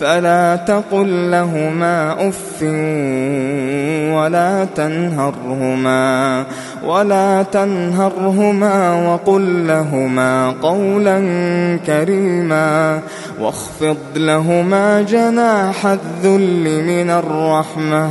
فلا تقل لهما أف ولا تنهرهما ولا تنهرهما وقل لهما قولا كريما واخفض لهما جناح الذل من الرحمة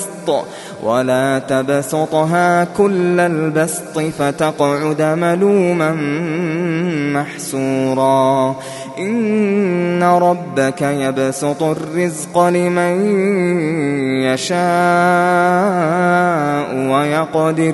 البسط. ولا تبسطها كل البسط فتقعد ملوما محسورا. إن ربك يبسط الرزق لمن يشاء ويقدر.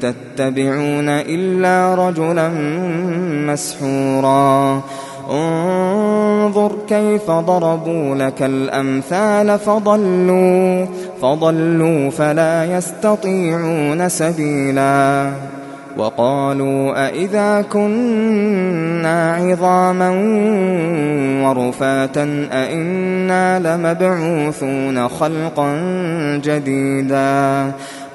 تتبعون إلا رجلا مسحورا. انظر كيف ضربوا لك الأمثال فضلوا فضلوا فلا يستطيعون سبيلا. وقالوا أإذا كنا عظاما ورفاتا أإنا لمبعوثون خلقا جديدا.